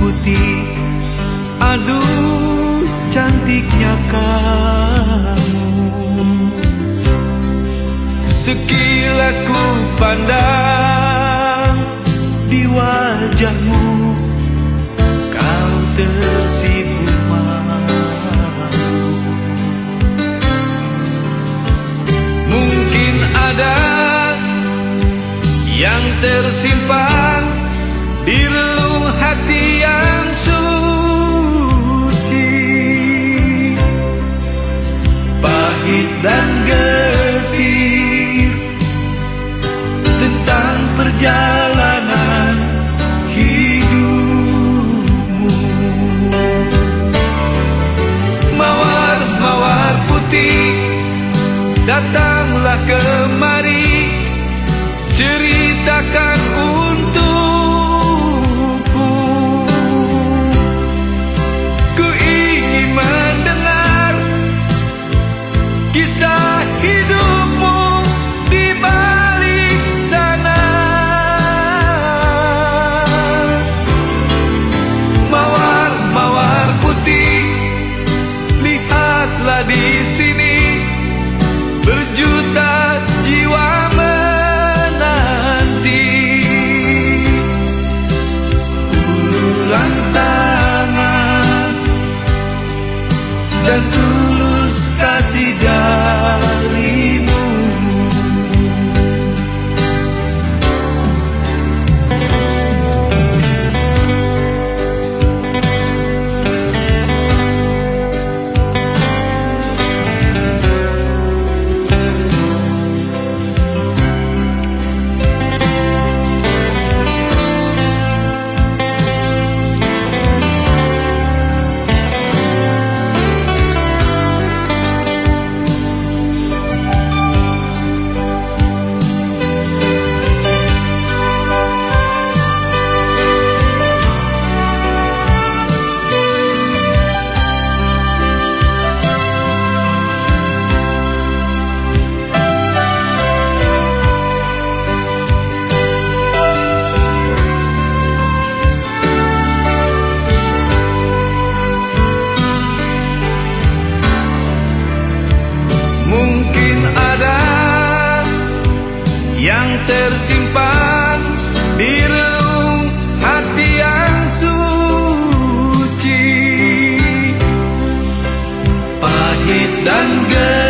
putih. Aduh cantiknya kamu. Sekilas ku pandang di wajahmu. Kau tersipu Mungkin ada yang tersimpan relung hati yang suci. Pahit dan getir tentang perjalanan hidupmu. Mawar-mawar putih datanglah kemari ceritakan lihatlah di sini. Berjuta jiwa menanti. Uluran tangan dan tulus tersimpan relung hati yang suci. Pahit dan getir